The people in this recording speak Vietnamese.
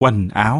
quần áo.